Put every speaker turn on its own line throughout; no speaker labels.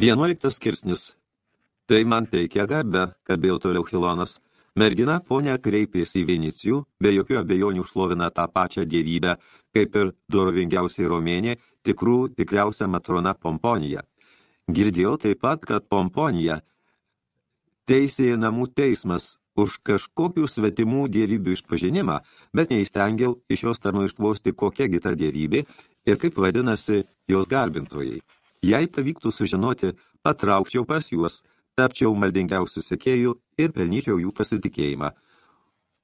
Vienuoliktas skirsnis. Tai man teikia garbę, kalbėjo toliau Hilonas. Mergina ponia kreipėsi į Vinicijų, be jokių abejonių šlovina tą pačią dievybę, kaip ir dorovingiausiai romėnė, tikrų tikriausia matrona Pomponija. Girdėjau taip pat, kad Pomponija teisėje namų teismas už kažkokių svetimų dievybių išpažinimą, bet neįstengiau iš jos tarno iškvosti kokia gita dievybė ir kaip vadinasi jos garbintojai. Jei pavyktų sužinoti, patraukčiau pas juos, tapčiau maldingiausių sekėjų ir pelnyčiau jų pasitikėjimą.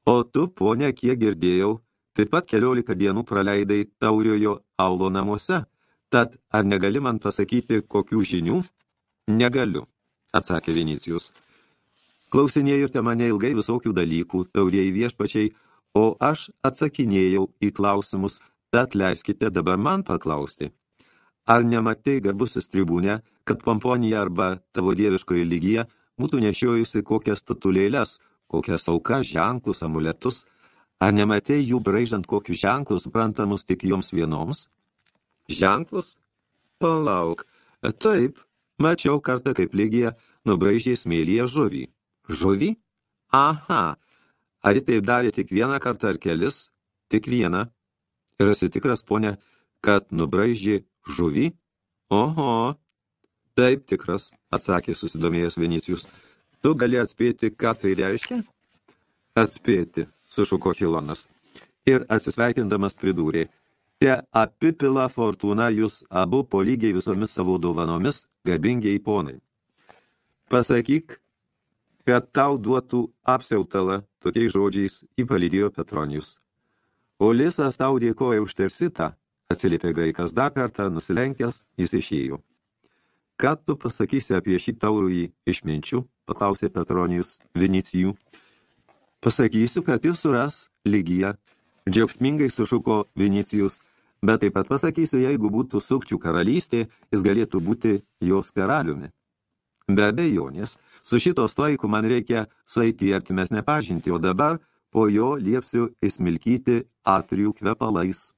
O tu, ponia, kiek girdėjau, taip pat keliolika dienų praleidai tauriojo aulo namuose, tad ar negali man pasakyti, kokių žinių? Negaliu, atsakė Vinicijus. Klausinėjote mane ilgai visokių dalykų, taurieji viešpačiai, o aš atsakinėjau į klausimus, tad leiskite dabar man paklausti. Ar nematai, garbusis tribūne, kad pomponija arba tavo dieviškoji lygija būtų nešiojusi kokias statulėlės, kokias aukas, ženklus, amuletus? Ar nematei jų braižant kokius ženklus, suprantamus tik joms vienoms? Ženklus? Palauk. Taip, mačiau kartą, kaip lygija nubraižė smėlyje žuvį. Žuvį? Aha. Ar taip darė tik vieną kartą ar kelis? Tik vieną. Ir esi tikras, ponė, kad nubraižė žuvį? Oho. Taip tikras, atsakė susidomėjęs Vinicijus. Tu gali atspėti, ką tai reiškia? Atspėti, sušuko Hilonas. Ir atsisveikindamas pridūrė. Te apipila fortūna jūs abu po lygiai visomis savo dovanomis, garbingiai ponai. Pasakyk, kad tau duotų apsiautalą, tokiais žodžiais įpalydėjo Petronijus. O Lisas tau dėkoja už tersitą, atsiliepė graikas dar kartą, nusilenkęs, jis išėjo. Ką tu pasakysi apie šį taurųjį išminčių, paklausė Petronijus Vinicijų. Pasakysiu, kad jis suras lygiją, džiaugsmingai sušuko Vinicijus, bet taip pat pasakysiu, jeigu būtų sukčių karalystė, jis galėtų būti jos karaliumi. Be abejonės, Su šito stoiku man reikia sueiti į artimesnę pažintį, o dabar po jo liepsiu įsmilkyti atrijų kvepalais.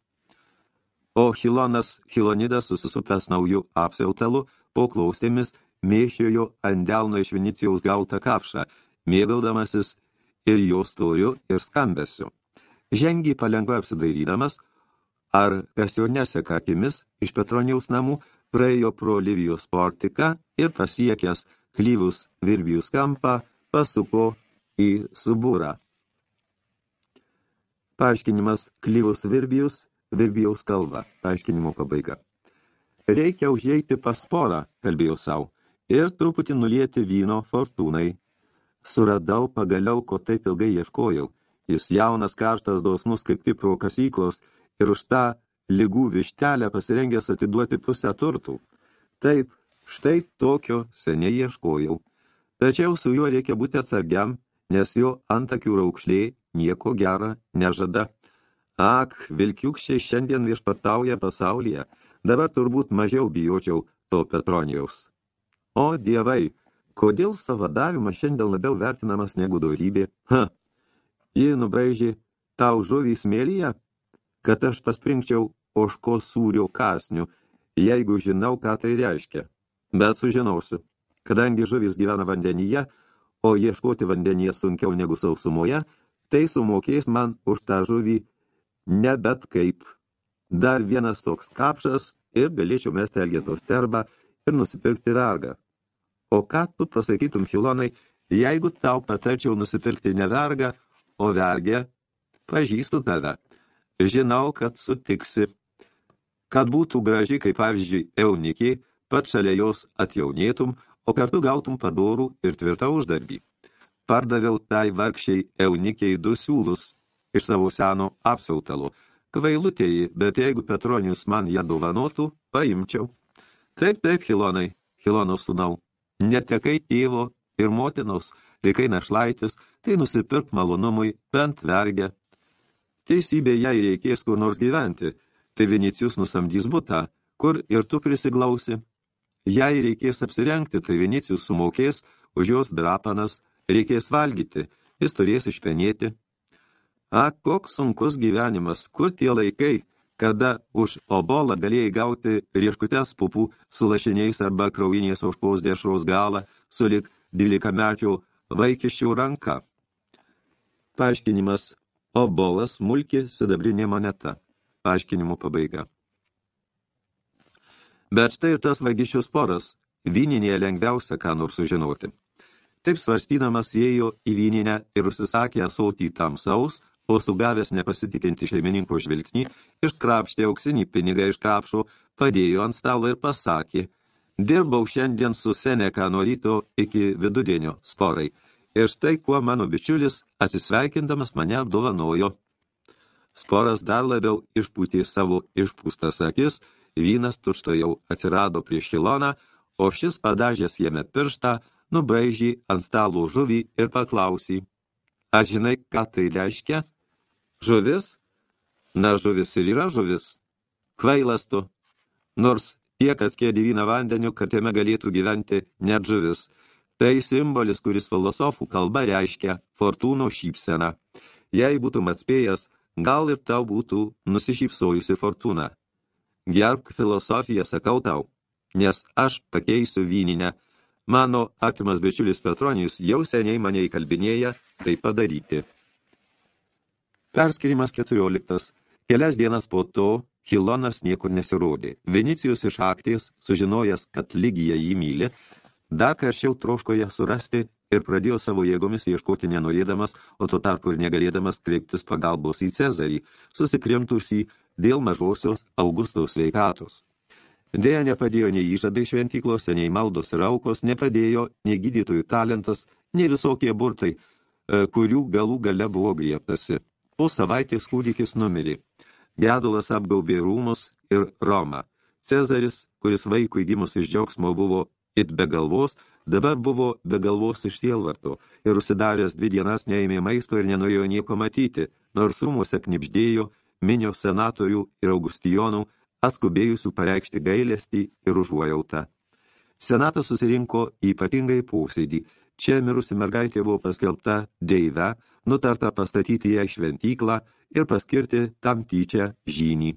O Hilonas Hilonidas susisupęs naujų apsiautelu, po klaustėmis mėšiojo ant delno iš Vinicijaus gautą kapšą, mėgaudamasis ir jo storiu ir skambesiu. Žengiai palengva apsidairydamas, ar kas jo neseka akimis iš Petronijaus namų, praėjo pro Livijos portiką ir pasiekęs klyvus Virbijus kampą pasuko į subūrą. Paaiškinimas klyvus Virbijus, Virbijaus kalba. Paaiškinimo pabaiga. Reikia užeiti pas porą, kalbėjau savo, ir truputį nulieti vyno fortūnai. Suradau pagaliau, ko taip ilgai ieškojau. Jis jaunas, karštas, dosnus kaip Kipro kasyklos ir už tą lygų vištelę pasirengęs atiduoti pusę turtų. Taip, Štai tokio seniai ieškojau. Tačiau su juo reikia būti atsargiam, nes jo antakių raukšlė nieko gera nežada. Ak, vilkiukščiai šiandien viešpatauja pasaulyje, dabar turbūt mažiau bijočiau to Petronijaus. O dievai, kodėl savadavimas šiandien labiau vertinamas negu dorybė? Ha, ji nubraižė tau žuvį smėlyje, kad aš paspringčiau oško sūrio kasnių, jeigu žinau, ką tai reiškia bet sužinosiu. Kadangi žuvis gyvena vandenyje, o ieškoti vandenyje sunkiau negu sausumoje, tai sumokės man už tą žuvį ne bet kaip. Dar vienas toks kapšas ir galėčiau mesti elgetos terbą ir nusipirkti vergą. O ką tu pasakytum, Hilonai, jeigu tau patarčiau nusipirkti ne vergą, o vergę, pažįstu tave. Žinau, kad sutiksi. Kad būtų graži, kaip pavyzdžiui, eunikiai, pat šalia jos atjaunėtum, o kartu gautum padorų ir tvirtą uždarbį. Pardaviau tai vargšiai eunikiai du siūlus iš savo seno apsiautalo. Kvailutėjai, bet jeigu Petronius man ją dovanotų, paimčiau. Taip, taip, Hilonai, Hilono sūnau, netekai tėvo ir motinos, likai našlaitis, tai nusipirk malonumui bent vergę. Teisybė jai reikės kur nors gyventi, tai Vinicijus nusamdys butą, kur ir tu prisiglausi. Jei reikės apsirengti, tai Vinicijus sumokės už jos drapanas, reikės valgyti, jis turės išpenėti. A, koks sunkus gyvenimas, kur tie laikai, kada už obolą galėjai gauti rieškutes pupų su lašiniais arba kraujinės oškos dešros galą, sulik 12 mečių vaikiščių ranka. Paaiškinimas – obolas, mulki, sidabrinė moneta. Paaiškinimų pabaiga. Bet štai ir tas vagišių sporas, vyninėje lengviausia ką nors sužinoti. Taip svarstydamas ėjo į vyninę ir užsisakė asotį tamsaus, o sugavęs nepasitikinti šeimininko žvilgsnį, iškrapštė auksinį pinigą iš kapšo, padėjo ant stalo ir pasakė, dirbau šiandien su Seneka nuo ryto iki vidudienio sporai, ir štai kuo mano bičiulis atsisveikindamas mane apdovanojo. Sporas dar labiau išpūtė savo išpūstas akis, vynas tušto jau atsirado prieš Hiloną, o šis padažęs jame pirštą, nubraižį ant stalo žuvį ir paklausį. Ar žinai, ką tai reiškia? Žuvis? Na, žuvis ir yra žuvis. Kvailas tu. Nors tiek atskėdi vyną vandeniu, kad jame galėtų gyventi net žuvis. Tai simbolis, kuris filosofų kalba reiškia fortūno šypseną. Jei būtum atspėjęs, gal ir tau būtų nusišypsojusi fortūna. Gerbk filosofiją, sakau tau, nes aš pakeisiu vyninę. Mano artimas bičiulis Petronijus jau seniai mane įkalbinėja tai padaryti. Perskirimas 14. Kelias dienas po to Hilonas niekur nesirodė. Venicijus iš aktės, sužinojęs, kad Ligija jį myli, dar karščiau troškoje surasti ir pradėjo savo jėgomis ieškoti nenorėdamas, o tuo tarpu ir negalėdamas kreiptis pagalbos į Cezarį, susikrimtusį dėl mažosios Augustaus sveikatos. Dėja nepadėjo nei įžadai šventyklose, nei maldos ir aukos, nepadėjo nei gydytojų talentas, nei visokie burtai, e, kurių galų gale buvo grieptasi. Po savaitės kūdikis numirė. Gedulas apgaubė rūmus ir Romą. Cezaris, kuris vaikui gimus iš džiaugsmo buvo it be galvos, dabar buvo be galvos iš sielvarto ir užsidaręs dvi dienas neėmė maisto ir nenorėjo nieko matyti, nors rūmuose knipždėjo, minio senatorių ir augustijonų, atskubėjusių pareikšti gailestį ir užuojautą. Senatas susirinko ypatingai posėdį. Čia mirusi mergaitė buvo paskelbta deive, nutarta pastatyti ją šventyklą ir paskirti tam tyčią žynį.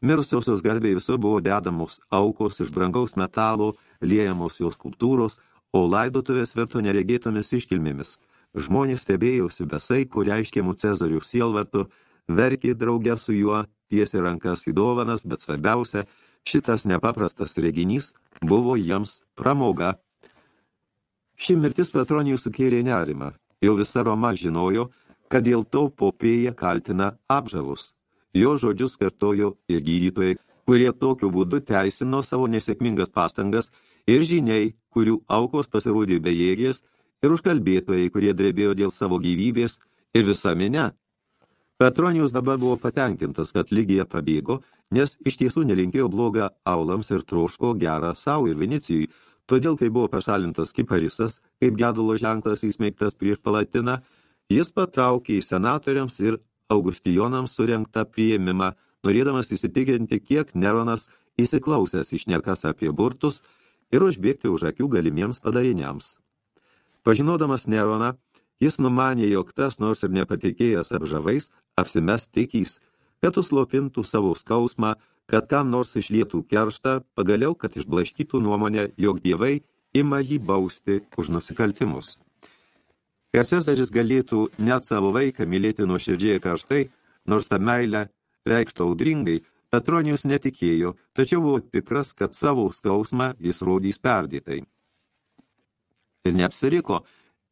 Mirusiosios garbė visur buvo dedamos aukos iš brangaus metalo, liejamos jos kultūros, o laidotuvės verto neregėtomis iškilmėmis. Žmonės stebėjosi besai, kur reiškėmų Cezarių sielvartų, verkė draugę su juo, tiesi rankas į dovanas, bet svarbiausia, šitas nepaprastas reginys buvo jiems pramoga. Ši mirtis Petronijų sukėlė nerimą. Jau visa Roma žinojo, kad dėl to popėja kaltina apžavus. Jo žodžius kartojo ir gydytojai, kurie tokiu būdu teisino savo nesėkmingas pastangas ir žiniai, kurių aukos pasirodė bejėgės, ir užkalbėtojai, kurie drebėjo dėl savo gyvybės, ir visa minė, Petronijus dabar buvo patenkintas, kad lygija pabėgo, nes iš tiesų nelinkėjo blogą aulams ir troško gerą savo ir Vinicijui, todėl, kai buvo pašalintas kiparisas, kaip gedulo ženklas įsmeigtas prieš palatiną, jis patraukė į senatoriams ir augustijonams surengtą priėmimą, norėdamas įsitikinti, kiek Neronas įsiklausęs išnekas apie burtus ir užbėgti už akių galimiems padariniams. Pažinodamas Neroną, Jis numanė, jog tas, nors ir nepatikėjęs apžavais, apsimes tikys, kad užslopintų savo skausmą, kad kam nors išlietų kerštą, pagaliau, kad išblaškytų nuomonę, jog dievai ima jį bausti už nusikaltimus. Kad Cezaris galėtų net savo vaiką mylėti nuoširdžiai karštai, nors tą meilę reikšto audringai, Petronijus netikėjo, tačiau buvo tikras, kad savo skausmą jis rodys perdėtai. Ir neapsiriko,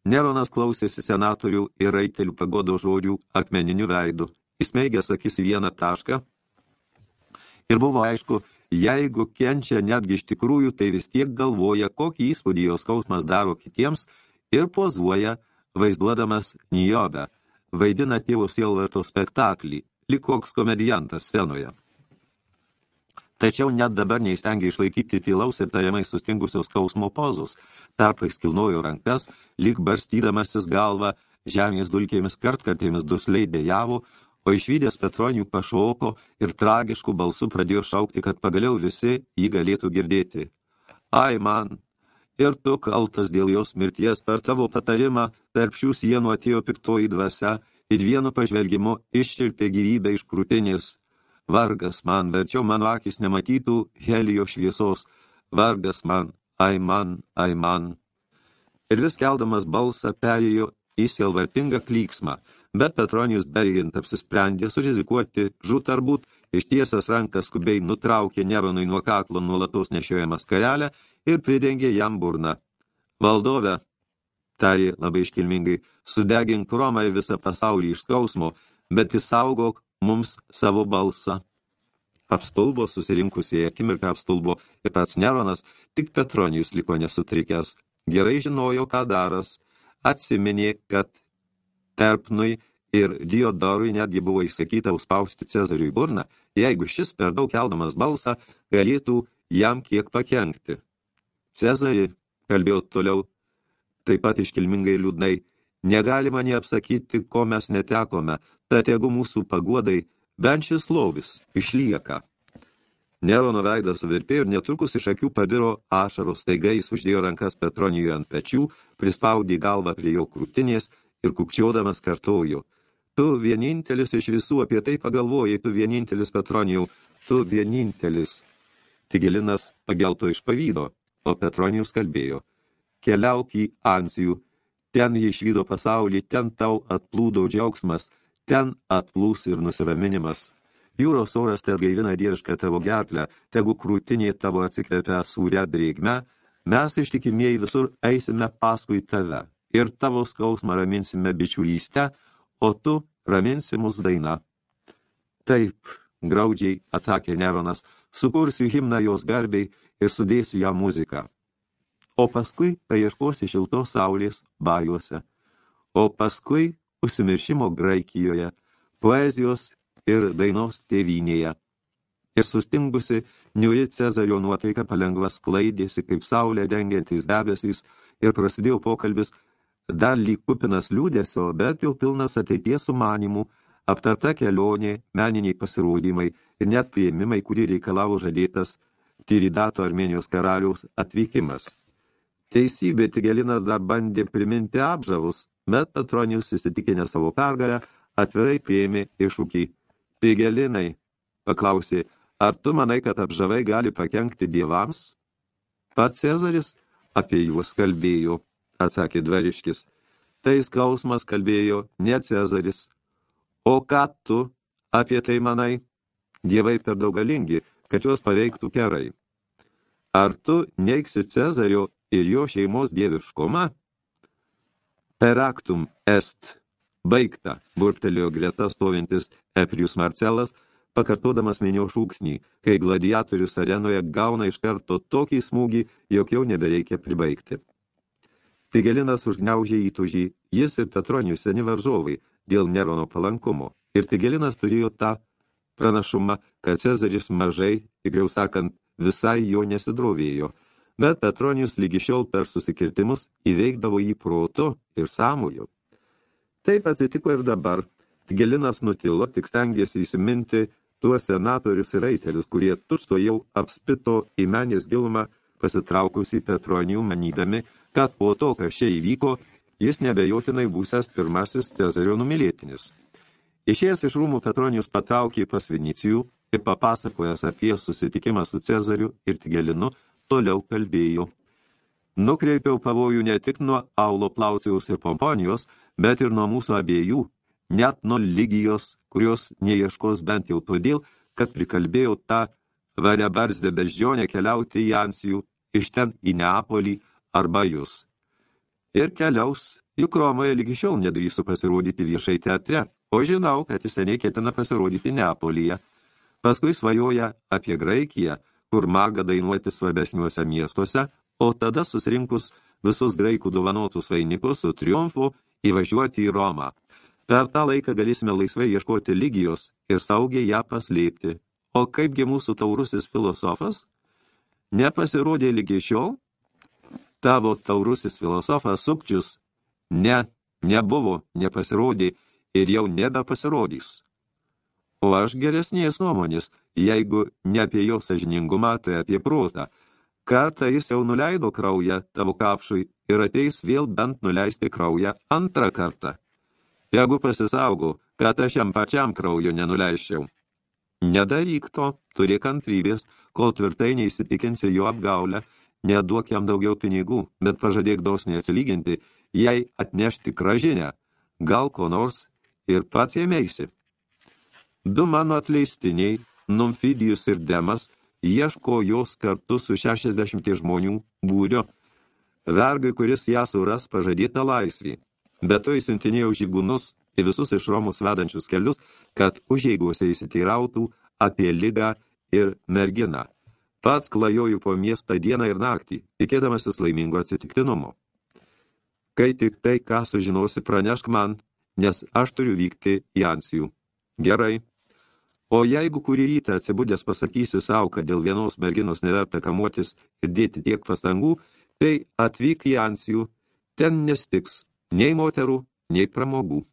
Neronas klausėsi senatorių ir raitelių pagodo žodžių akmeniniu veidu, įsmeigęs akis vieną tašką. Ir buvo aišku, jeigu kenčia netgi iš tikrųjų, tai vis tiek galvoja, kokį įspūdį jos skausmas daro kitiems ir pozuoja, vaizduodamas Nijobę, vaidina tėvo sielvarto spektaklį, lyg koks komediantas scenoje. Tačiau net dabar neįstengia išlaikyti tylaus ir tariamai sustingusios skausmo pozos. Tarpais kilnojo rankas, lyg barstydamasis galvą, žemės dulkėmis kartkartėmis dusliai dėjavo, o išvydęs Petronijų pašoko ir tragiškų balsų pradėjo šaukti, kad pagaliau visi jį galėtų girdėti. Ai man, ir tu kaltas dėl jos mirties per tavo patarimą, tarp šių sienų atėjo piktoji dvasia ir vienu pažvelgimu iššilpė gyvybę iš krūtinės. vargas man, verčiau mano akis nematytų helio šviesos, vargas man, ai man, ai man. Ir vis keldamas balsą perėjo į sielvartingą klyksmą, bet Petronijus Bergint apsisprendė surizikuoti žutarbut, ištiesęs rankas skubiai nutraukė Neronui nuo kaklo nuolatos nešiojamas karelę ir pridengė jam burną. Valdove, tarė labai iškilmingai, sudegink Romą ir visą pasaulį iš skausmo, bet įsaugok mums savo balsą. Apstulbo susirinkusiai akimirką apstulbo ir pats Neronas, tik Petronijus liko nesutrikęs. Gerai žinojo, ką daras. Atsiminė, kad Terpnui ir Diodorui netgi buvo įsakyta užspausti Cezariui burną, jeigu šis per daug keldamas balsą galėtų jam kiek pakenkti. Cezari, kalbėjo toliau, taip pat iškilmingai liūdnai, negalima neapsakyti, ko mes netekome, tad jeigu mūsų paguodai bent šis lovis išlieka. Nerono veidas suvirpėjo ir netrukus iš akių pabiro ašaros, staiga jis uždėjo rankas Petronijui ant pečių, prispaudė galvą prie jo krūtinės ir kukčiodamas kartojo. Tu vienintelis iš visų apie tai pagalvojai, tu vienintelis Petronijau, tu vienintelis. Tigelinas pagelto iš pavydo, o Petronijus kalbėjo. Keliauk į Ansijų, ten jį išvydo pasaulį, ten tau atplūdo džiaugsmas, ten atplūs ir nusiraminimas. Jūros oras te atgaivina dievišką tavo gerklę, tegu krūtinė tavo atsikvepia sūrę drėgme, mes ištikimieji visur eisime paskui tave ir tavo skausmą raminsime bičiulystę, o tu raminsi mus daina. Taip, graudžiai atsakė Neronas, sukursiu himną jos garbiai ir sudėsiu ją muziką o paskui paieškosi šiltos saulės bajuose, o paskui užsimiršimo Graikijoje, poezijos ir dainos tėvynėje. Ir sustingusi, niuri Cezario nuotaika palengva sklaidėsi, kaip saulė dengiantys debesys, ir prasidėjo pokalbis dar lyg kupinas liūdėsio, bet jau pilnas ateities sumanimų, aptarta kelionė, meniniai pasirodymai ir net prieimimai, kurį reikalavo žadėtas Tiridato Armenijos karaliaus atvykimas. Teisybė Tigelinas dar bandė priminti apžavus, bet Petronijus įsitikinę savo pergalę atvirai priėmė iššūkį. Tigelinai, paklausė, ar tu manai, kad apžavai gali pakenkti dievams? Pats Cezaris apie juos kalbėjo, atsakė dvariškis. Tai skausmas kalbėjo ne Cezaris. O ką tu apie tai manai? Dievai per daug galingi, kad juos paveiktų kerai. Ar tu neiksi Cezario ir jo šeimos dieviškumą? Peraktum est. Baigta, burtelėjo greta stovintis Eprius Marcelas, pakartodamas minio šūksnį, kai gladiatorius arenoje gauna iš karto tokį smūgį, jog jau nebereikia pribaigti. Tigelinas užgniaužė įtužį, jis ir Petronijus seni varžovai dėl Nerono palankumo, ir Tigelinas turėjo tą pranašumą, kad Cezaris mažai, tikriau sakant, visai jo nesidrovėjo – bet Petronijus lygi šiol per susikirtimus įveikdavo jį protu ir sąmoju. Taip atsitiko ir dabar. Gelinas nutilo, tik stengėsi įsiminti tuos senatorius ir raitelius, kurie tučto jau apspito į menės gilumą pasitraukusi Petronijų manydami, kad po to, kas čia įvyko, jis nebejotinai būsęs pirmasis Cezario numylėtinis. Išėjęs iš rūmų Petronijus patraukė pas Vinicijų ir papasakojęs apie susitikimą su Cezariu ir Tigelinu, toliau kalbėjo. Nukreipiau pavojų ne tik nuo Aulo Plausijaus ir Pomponijos, bet ir nuo mūsų abiejų, net nuo lygijos, kurios neieškos bent jau todėl, kad prikalbėjau tą variabarzdę beždžionę keliauti į Ansijų, iš ten į Neapolį arba jūs. Ir keliaus, juk Romoje lygi šiol nedrįsiu pasirodyti viešai teatre, o žinau, kad jis seniai ketina pasirodyti Neapolyje. Paskui svajoja apie Graikiją, kur maga dainuoti svarbesniuose miestuose, o tada susirinkus visus graikų dovanotus vainikus su triumfu įvažiuoti į Romą. Per tą laiką galėsime laisvai ieškoti lygijos ir saugiai ją paslėpti. O kaipgi mūsų taurusis filosofas? Nepasirodė lygiai šiol? Tavo taurusis filosofas sukčius? Ne, nebuvo, nepasirodė ir jau nebepasirodys. O aš geresnės nuomonės, jeigu ne apie jo sažiningumą, tai apie protą. Kartą jis jau nuleido kraują tavo kapšui ir ateis vėl bent nuleisti kraują antrą kartą. Jeigu pasisaugau, kad aš jam pačiam kraujo nenuleiščiau. Nedaryk to, turi kantrybės, kol tvirtai neįsitikinsi jo apgaulę, neduok jam daugiau pinigų, bet pažadėk dosniai atsilyginti, jei atnešti gražinę, gal ko nors ir pats ėmėsi. Du mano atleistiniai, Numfidijus ir Demas, ieško jos kartu su 60 žmonių būrio, vergai, kuris ją suras pažadytą laisvį. Bet to įsintinėjau žygūnus į visus iš Romos vedančius kelius, kad užeigose įsiteirautų apie lygą ir merginą. Pats klajoju po miestą dieną ir naktį, tikėdamasis laimingo atsitiktinumo. Kai tik tai, ką sužinosi, pranešk man, nes aš turiu vykti į Ansijų. Gerai. O jeigu kurį rytą atsibudęs pasakysi savo, kad dėl vienos merginos neverta kamuotis ir dėti tiek pastangų, tai atvyk į Ansijų, ten nestiks nei moterų, nei pramogų.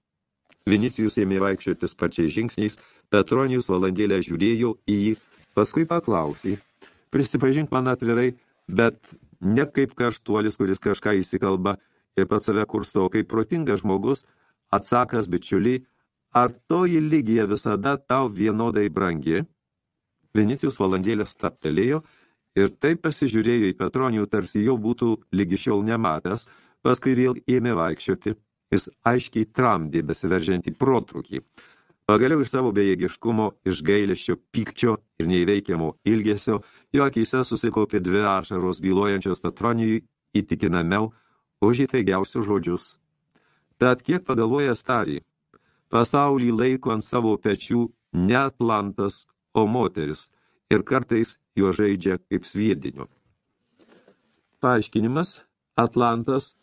Vinicijus ėmė vaikščioti sparčiai žingsniais, Petronijus valandėlę žiūrėjo į jį, paskui paklausė. Prisipažink man atvirai, bet ne kaip karštuolis, kuris kažką įsikalba ir pats save kursto, kaip protingas žmogus, atsakas bičiuliai, ar toji lygija visada tau vienodai brangi? Vinicijus valandėlę staptelėjo ir taip pasižiūrėjo į Petronijų, tarsi jau būtų lygi šiol nematęs, paskui vėl ėmė vaikščioti. Jis aiškiai tramdė besiveržiantį protrukį. Pagaliau iš savo bejėgiškumo, iš gailėščio, pykčio ir neįveikiamo ilgesio, jo akyse susikaupė dvi ašaros bylojančios Petronijui įtikinamiau už įtaigiausius žodžius. Tad kiek pagalvoja starį, pasaulį laiko ant savo pečių ne Atlantas, o moteris, ir kartais jo žaidžia kaip sviediniu. Paaiškinimas – Atlantas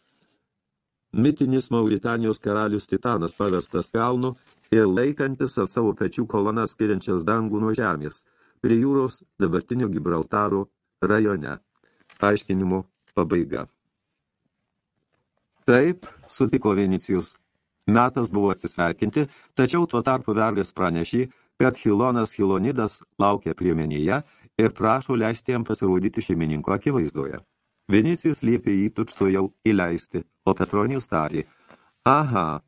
– mitinis Mauritanijos karalius Titanas paverstas kalnu ir laikantis ant savo pečių kolonas skiriančias dangų nuo žemės, prie jūros dabartinio Gibraltaro rajone. Paaiškinimo pabaiga. Taip, sutiko Venicijus. Metas buvo atsisveikinti, tačiau tuo tarpu vergas pranešė, kad Hilonas Hilonidas laukia priemenyje ir prašo leisti jam pasirodyti šeimininko akivaizdoje. Vinicijus liepė jį tučto jau įleisti, o Petronijus tarė, aha,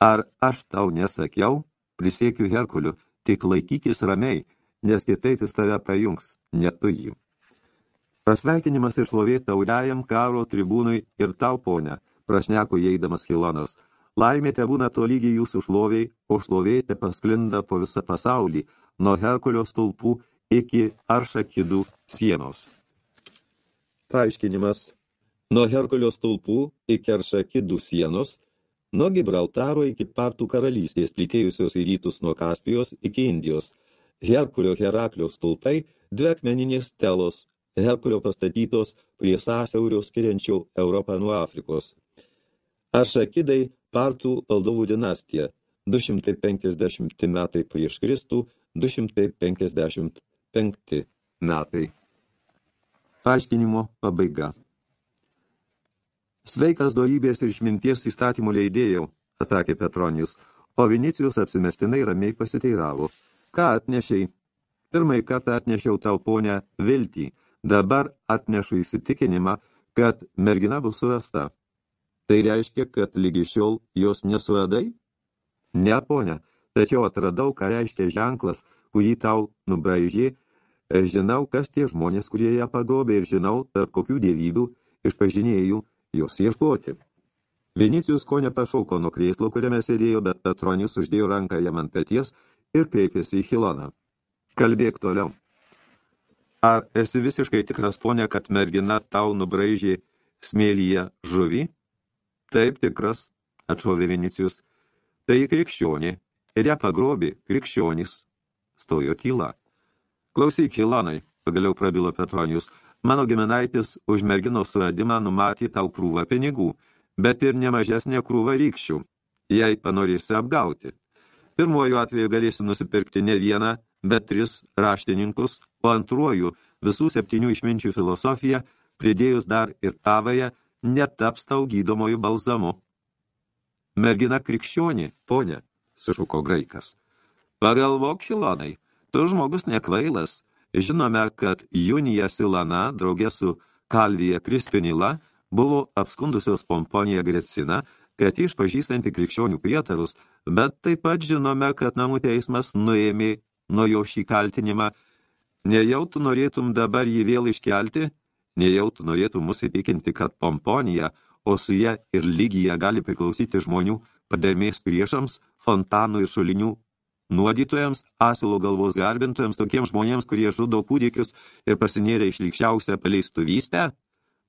ar aš tau nesakiau, prisiekiu Herkuliu, tik laikykis ramiai, nes kitaip jis tave pajungs, ne tu jį. Pasveikinimas ir šlovė tauriajam karo tribūnui ir tau, ponia, prašneko įeidamas Hilonas. Laimė te būna to lygiai jūsų šloviai, o šlovė te pasklinda po visą pasaulį, nuo Herkulio stulpų iki Aršakidų sienos. Paaiškinimas. Nuo Herkulio stulpų iki Aršakidų sienos, nuo Gibraltaro iki Partų karalystės plytėjusios į rytus nuo Kaspijos iki Indijos. Herkulio Heraklio stulpai, dvi akmeninės telos, Herkulio pastatytos prie sąsiaurio skiriančio Europą nuo Afrikos. Aršakidai Partų valdovų dinastija, 250 metai prieš Kristų, 255 metai. Paaiškinimo pabaiga. Sveikas dorybės ir išminties įstatymų leidėjau, atsakė Petronijus, o Vinicijus apsimestinai ramiai pasiteiravo. Ką atnešiai? Pirmai kartą atnešiau tau ponę viltį, dabar atnešu įsitikinimą, kad mergina bus surasta. Tai reiškia, kad lygi šiol jos nesuradai? Ne, ponia, tačiau atradau, ką reiškia ženklas, kurį tau nubraižė Žinau, kas tie žmonės, kurie ją pagrobė ir žinau, tarp kokių dievybių išpažinėjų jos ieškoti. Vinicijus ko nepašauko nuo krėslo, kuriame sėdėjo, bet Petronius uždėjo ranką jam ant peties ir kreipėsi į Hiloną. Kalbėk toliau. Ar esi visiškai tikras, ponė, kad mergina tau nubraižė smėlyje žuvį? Taip tikras, atšovė Vinicijus. Tai krikščionė ir ją pagrobė krikščionys. Stojo tyla. Klausyk, Hilonai, pagaliau prabilo Petronijus, mano giminaitis už merginos suradimą numatė tau krūvą pinigų, bet ir nemažesnė krūvą rykščių, jei panorėsi apgauti. Pirmuoju atveju galėsi nusipirkti ne vieną, bet tris raštininkus, o antruoju visų septynių išminčių filosofiją, pridėjus dar ir tavąją, netaps tau gydomojų balzamu. Mergina krikščionė, ponė, sušuko graikas. Pagalvok, Hilonai, Tu žmogus nekvailas. Žinome, kad Junija Silana, draugė su Kalvija Krispinila, buvo apskundusios Pomponiją Greciną, kad išpažįstanti krikščionių prietarus, bet taip pat žinome, kad namų teismas nuėmė nuo jo šį kaltinimą, nejau tu norėtum dabar jį vėl iškelti, nejau tu norėtum mus įtikinti, kad pomponija, o su ją ir lygija gali priklausyti žmonių padermės priešams, fontanų ir šulinių nuodytojams, asilo galvos garbintojams, tokiems žmonėms, kurie žudo kūdikius ir pasinėrė išlikščiausią paleistuvystę?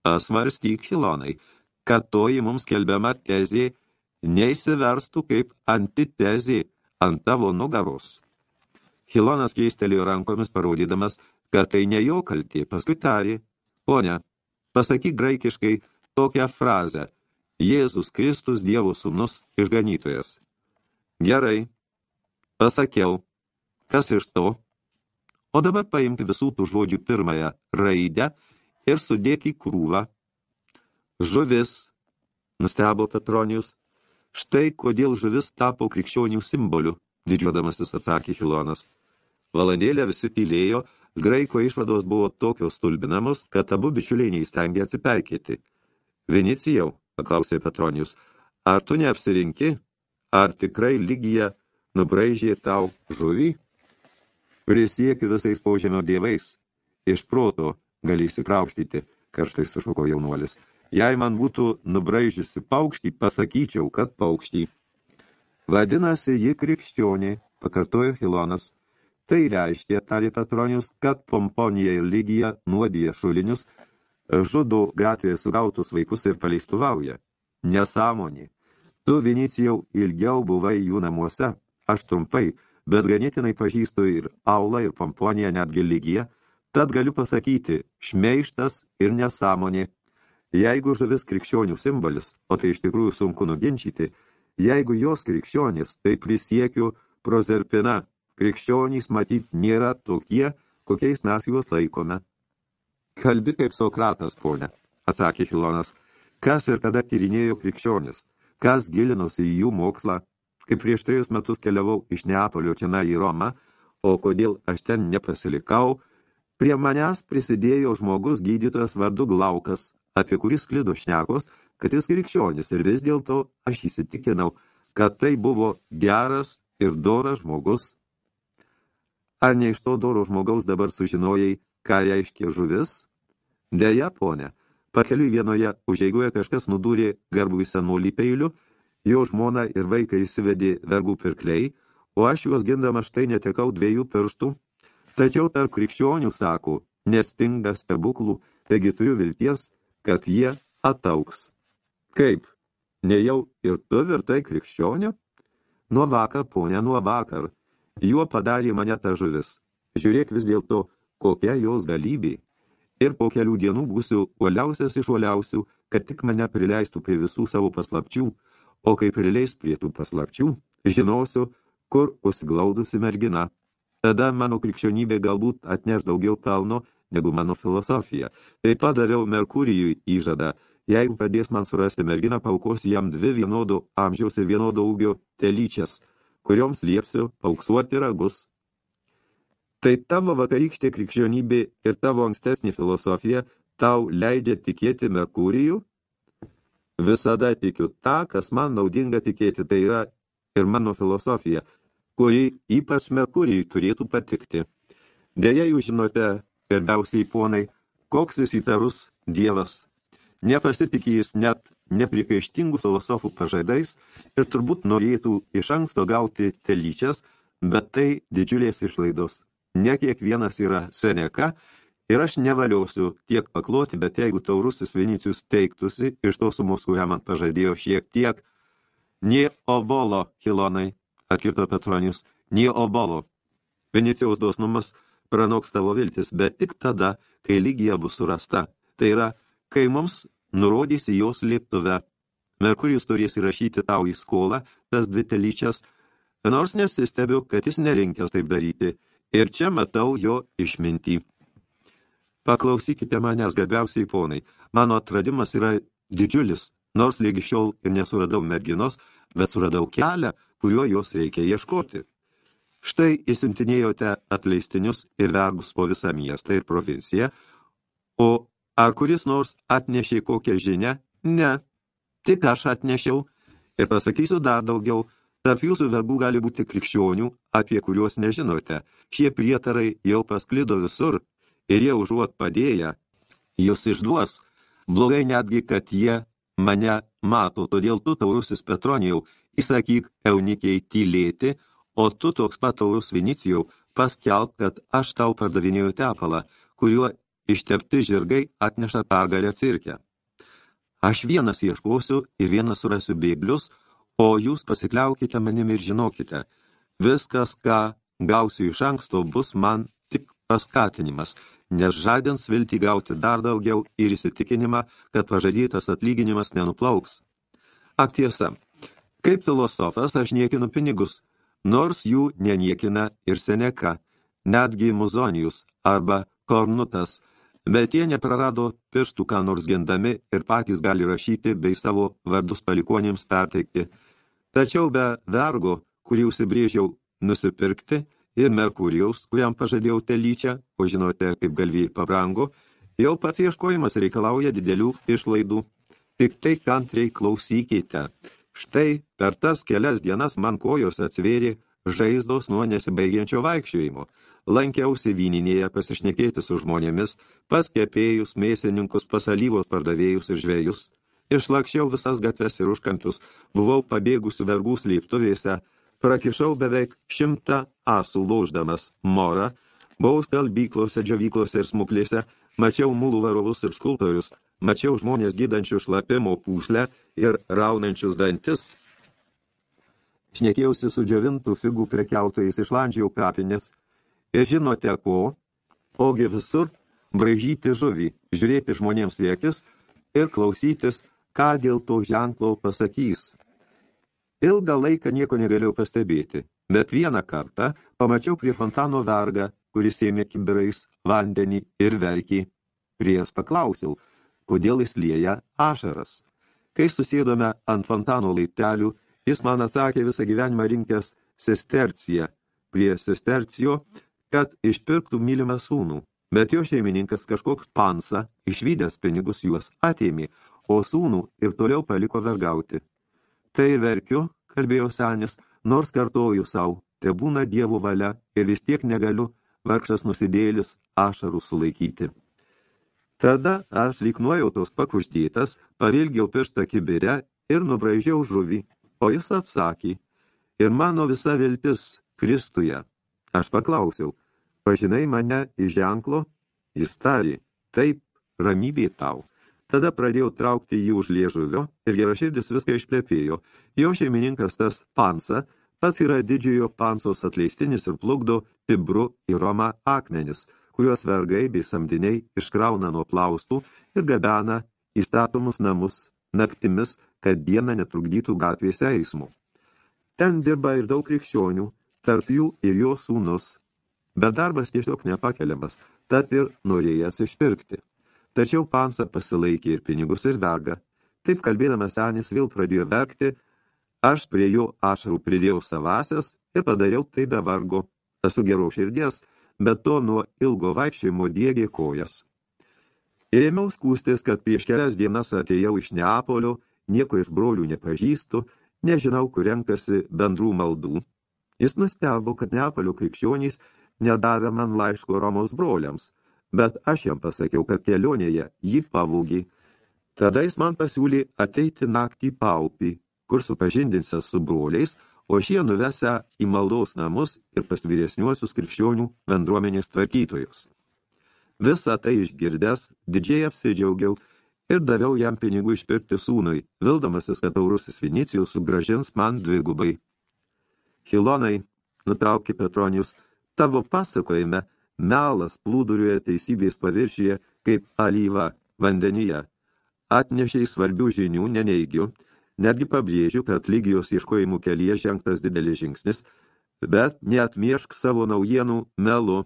Pasvarstyk, Hilonai, kad toji mums kelbiama tezė neįsiverstų kaip antitezė ant tavo nugaros. Hilonas keistelėjo rankomis, parodydamas, kad tai ne jo kaltė, paskui tarė, ponia, pasakyk graikiškai tokią frazę, Jėzus Kristus Dievo sūnus išganytojas. Gerai, pasakiau, kas iš to? O dabar paimk visų tų žodžių pirmąją raidę ir sudėk į krūvą. Žuvis, nustebo Petronijus, štai kodėl žuvis tapo krikščionių simboliu, didžiuodamasis atsakė Hilonas. Valandėlę visi tylėjo, graiko išvados buvo tokios stulbinamos, kad abu bičiuliai neįstengė atsipeikėti. Vinicijau, paklausė Petronijus, ar tu neapsirinki, ar tikrai lygija nubraižė tau žuvį? Prisiekiu visais paužėmio dievais. Iš proto gali įsikraustyti, karštai sušuko jaunuolis. Jei man būtų nubraižiusi paukštį, pasakyčiau, kad paukštį. Vadinasi, ji krikščionė, pakartojo Hilonas. Tai reiškia, tarė Petronijus, kad Pomponija ir Lygija nuodija šulinius, žudo gatvėje sugautus vaikus ir paleistuvauja. Nesąmonė. Tu, Vinicijau, ilgiau buvai jų namuose. Aš trumpai, bet ganėtinai pažįstu ir Aulą, ir Pomponiją, netgi lygiją, tad galiu pasakyti, šmeištas ir nesąmonė. Jeigu žuvis krikščionių simbolis, o tai iš tikrųjų sunku nuginčyti, jeigu jos krikščionys, tai prisiekiu prozerpina, krikščionys matyt nėra tokie, kokiais mes juos laikome. Kalbi kaip Sokratas, ponė, atsakė Hilonas. Kas ir kada tyrinėjo krikščionis? Kas gilinosi į jų mokslą? Kaip prieš trejus metus keliavau iš Neapolio čia į Romą, o kodėl aš ten nepasilikau, prie manęs prisidėjo žmogus gydytojas vardu Glaukas, apie kurį sklido šnekos, kad jis krikščionis ir vis dėlto aš įsitikinau, kad tai buvo geras ir doras žmogus. Ar ne iš to doro žmogaus dabar sužinojai, ką reiškia žuvis? Deja, ponė, pakeliui vienoje užeigoje kažkas nudūrė garbų į senolį peiliu, jo žmona ir vaikai įsivedė vergų pirkliai, o aš juos gindama štai netekau dviejų pirštų. Tačiau tarp krikščionių, sako, nestinga stebuklų, taigi turiu vilties, kad jie atauks. Kaip? Nejau ir tu virtai krikščionio? Nuo vakar, ponė, nuo vakar. Juo padarė mane ta žuvis. Žiūrėk vis dėlto, kokia jos galybė ir po kelių dienų būsiu uoliausias iš uoliausių, kad tik mane prileistų prie visų savo paslapčių, o kai prileis prie tų paslapčių, žinosiu, kur užsiglaudusi mergina. Tada mano krikščionybė galbūt atneš daugiau pelno negu mano filosofija. Taip pat daviau Merkurijui įžadą, jeigu padės man surasti merginą, paukosiu jam dvi vienodo amžiaus ir vienodo ūgio telyčias, kurioms liepsiu pauksuoti ragus Tai tavo vakarykštė krikščionybė ir tavo ankstesnė filosofija tau leidžia tikėti Merkurijų? Visada tikiu tą, kas man naudinga tikėti, tai yra ir mano filosofija, kuri ypač Merkurijui turėtų patikti. Deja, jūs žinote, pirmiausiai ponai, koks jis įtarus dievas. Nepasitikė jis net neprikaištingų filosofų pažaidais ir turbūt norėtų iš anksto gauti telyčias, bet tai didžiulės išlaidos ne kiekvienas yra seneka, ir aš nevaliosiu tiek pakloti, bet jeigu taurusis Vinicijus teiktusi iš tos sumos, kurią man pažadėjo šiek tiek, nie obolo, Hilonai, atkirto Petronius, nie obolo. Vinicijaus dosnumas pranoks tavo viltis, bet tik tada, kai lygija bus surasta. Tai yra, kai mums nurodysi jos lieptuvę. Merkurijus turės įrašyti tau į skolą tas dvi telyčias, nors nesistebiu, kad jis nerinkęs taip daryti – Ir čia matau jo išmintį. Paklausykite manęs, garbiausiai ponai. Mano atradimas yra didžiulis, nors lygi šiol ir nesuradau merginos, bet suradau kelią, kuriuo jos reikia ieškoti. Štai įsimtinėjote atleistinius ir vergus po visą miestą ir provinciją, o ar kuris nors atnešė kokią žinę? Ne, tik aš atnešiau ir pasakysiu dar daugiau, Tarp jūsų verbų gali būti krikščionių, apie kuriuos nežinote. Šie prietarai jau pasklido visur ir jie užuot padėję, jūs išduos. Blogai netgi, kad jie mane mato, todėl tu, taurusis Petronijau, įsakyk eunikiai tylėti, o tu toks pat taurus Vinicijau, paskelb, kad aš tau pardavinėjau tepalą, kuriuo ištepti žirgai atneša pergalę cirkę. Aš vienas ieškosiu ir vienas surasiu bėglius, O jūs pasikliaukite manimi ir žinokite, viskas, ką gausiu iš anksto, bus man tik paskatinimas, nes žadins vilti gauti dar daugiau ir įsitikinimą, kad pažadytas atlyginimas nenuplauks. Ak tiesa, kaip filosofas aš niekinu pinigus, nors jų neniekina ir Seneka, netgi Muzonijus arba Kornutas, bet jie neprarado pirštų, ką nors gendami ir patys gali rašyti bei savo vardus palikuonėms perteikti – Tačiau be vergo, kurį užsibrėžiau nusipirkti, ir Merkurijaus, kuriam pažadėjau telyčią, o žinote, kaip galvijai pabrango, jau pats ieškojimas reikalauja didelių išlaidų. Tik tai kantriai klausykite. Štai per tas kelias dienas man kojos atsvėrė žaizdos nuo nesibaigiančio vaikščiojimo. Lankiausi vyninėje pasišnekėti su žmonėmis, pas kepėjus, mėsininkus, pasalyvos pardavėjus ir žvėjus. Išlakščiau visas gatves ir užkampius, buvau pabėgusių vergų slėptuvėse, prakišau beveik šimtą asų lauždamas morą, buvau skalbyklose, džiavyklose ir smuklėse, mačiau mulų varovus ir skulptorius, mačiau žmonės gydančių šlapimo pūslę ir raunančius dantis. Šnekėjausi su džiovintų figų prekiautojais iš Landžiau kapinės. Ir žinote ko? Ogi visur braižyti žuvį, žiūrėti žmonėms į akis ir klausytis ką dėl to ženklo pasakys. Ilgą laiką nieko negalėjau pastebėti, bet vieną kartą pamačiau prie fontano vergą, kuris ėmė kibirais vandenį ir verkį. Priejas paklausiau, kodėl jis lieja ašaras. Kai susėdome ant fontano laiptelių, jis man atsakė visą gyvenimą rinkęs sesterciją prie sestercijo, kad išpirktų mylimą sūnų. Bet jo šeimininkas kažkoks pansa, išvydęs pinigus juos atėmė, o sūnų ir toliau paliko vergauti. Tai verkiu, kalbėjo senis, nors kartoju savo, te būna dievų valia ir vis tiek negaliu vargšas nusidėlis ašarų sulaikyti. Tada aš lyg nuojautos pakuždėtas, pavilgiau pirštą kibirę ir nubraižiau žuvį, o jis atsakė, ir mano visa viltis Kristuje. Aš paklausiau, pažinai mane iš ženklo? Jis tarė, taip, ramybė tau. Tada pradėjau traukti jį už liežuvio ir geraširdis viską išplėpėjo. Jo šeimininkas tas Pansa pats yra didžiojo Pansos atleistinis ir plukdo Tibru į Romą akmenis, kuriuos vergai bei samdiniai iškrauna nuo plaustų ir gabena į statomus namus naktimis, kad dieną netrukdytų gatvėse eismų. Ten dirba ir daug krikščionių, tarp jų ir jo sūnus. Bet darbas tiesiog nepakeliamas, tad ir norėjęs išpirkti. Tačiau Pansa pasilaikė ir pinigus ir vergą. Taip kalbėdamas senis vėl pradėjo verkti, aš prie jo ašarų pridėjau savasias ir padariau tai be vargo. Esu gero širdies, bet to nuo ilgo vaikščiojimo diegė kojas. Ir ėmiau skūstis, kad prieš kelias dienas atėjau iš Neapolio, nieko iš brolių nepažįstu, nežinau, kur renkasi bendrų maldų. Jis nustebo, kad Neapolio krikščionys nedavė man laiško Romos broliams – bet aš jam pasakiau, kad kelionėje jį pavūgį. Tada jis man pasiūlė ateiti naktį paupį, kur supažindinsia su broliais, o šie nuvesę į maldos namus ir pas vyresniuosius krikščionių bendruomenės tvarkytojus. Visą tai išgirdęs, didžiai apsidžiaugiau ir daviau jam pinigų išpirkti sūnui, vildamasis, kad taurusis Vinicijus sugražins man dvigubai. Hilonai, nutraukė Petronius, tavo pasakojime – Melas plūduriuoja teisybės paviršyje kaip alyva vandenyje. Atnešiai svarbių žinių neneigiu, netgi pabrėžiu, kad lygijos ieškojimų kelyje žengtas didelis žingsnis, bet neatmiešk savo naujienų melu.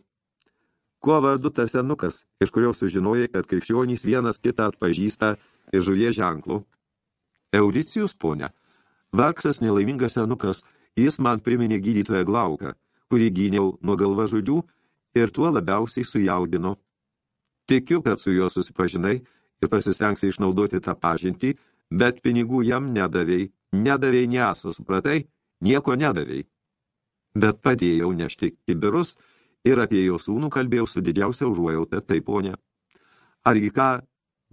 Kuo vardu tas senukas, iš kurio sužinojai, kad krikščionys vienas kitą atpažįsta ir žuvie ženklų? Euricijus, ponia, vargšas nelaimingas senukas, jis man priminė gydytoją Glauką, kurį gyniau nuo galvažudžių ir tuo labiausiai sujaudino. Tikiu, kad su juo susipažinai ir pasistengsi išnaudoti tą pažintį, bet pinigų jam nedavėjai, nedavėjai neso, supratai, nieko nedavėjai. Bet padėjau nešti kibirus ir apie jo sūnų kalbėjau su didžiausia užuojauta, tai ponė. Argi ką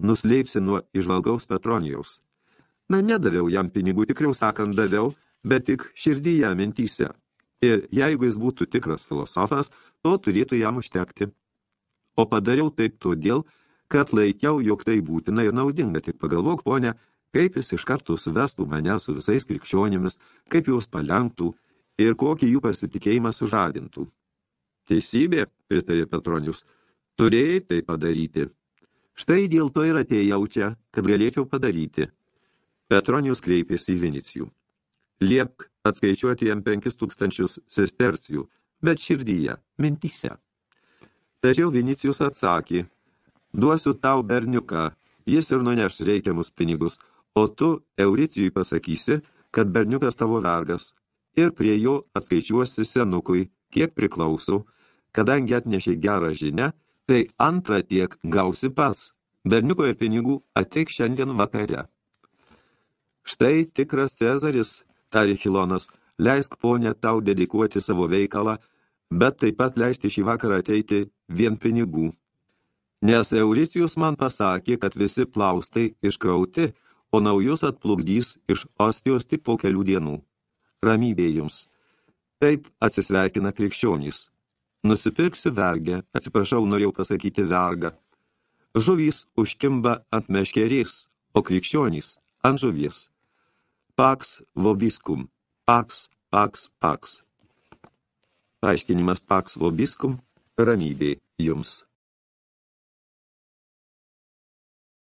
nuslėpsi nuo išvalgaus Petronijaus? Na, nedaviau jam pinigų, tikriau sakant, daviau, bet tik širdyje mintyse. Ir jeigu jis būtų tikras filosofas, to turėtų jam užtekti. O padariau taip todėl, kad laikiau, jog tai būtina ir naudinga. Tik pagalvok, ponė, kaip jis iš karto suvestų mane su visais krikščionimis, kaip juos palenktų ir kokį jų pasitikėjimą sužadintų. Teisybė, pritarė Petronius, turėjai tai padaryti. Štai dėl to ir atėjau čia, kad galėčiau padaryti. Petronius kreipėsi į Vinicijų. Liepk atskaičiuoti jam penkis tūkstančius sestercijų, bet širdyje, mintyse. Tačiau Vinicijus atsakė, duosiu tau berniuką, jis ir nuneš reikiamus pinigus, o tu Euricijui pasakysi, kad berniukas tavo vergas, ir prie jo atskaičiuosi senukui, kiek priklauso, kadangi atnešė gerą žinę, tai antrą tiek gausi pats. Berniuko ir pinigų ateik šiandien vakare. Štai tikras Cezaris, tarė Hilonas, leisk ponė tau dedikuoti savo veikalą, bet taip pat leisti šį vakarą ateiti vien pinigų. Nes Euricijus man pasakė, kad visi plaustai iškrauti, o naujus atplukdys iš Ostijos tik po kelių dienų. Ramybė jums. Taip atsisveikina krikščionys. Nusipirksiu vergę, atsiprašau, norėjau pasakyti vergą. Žuvys užkimba ant meškerės, o krikščionys ant žuvies. Pax vobiscum. Pax, pax, pax. Paaiškinimas pax vobiscum – ramybė jums.